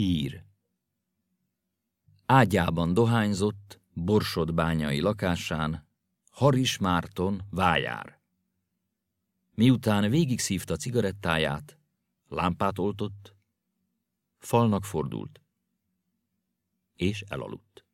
Hír Ágyában dohányzott, borsod bányai lakásán, Haris Márton vájár. Miután végig szívta cigarettáját, lámpát oltott, falnak fordult, és elaludt.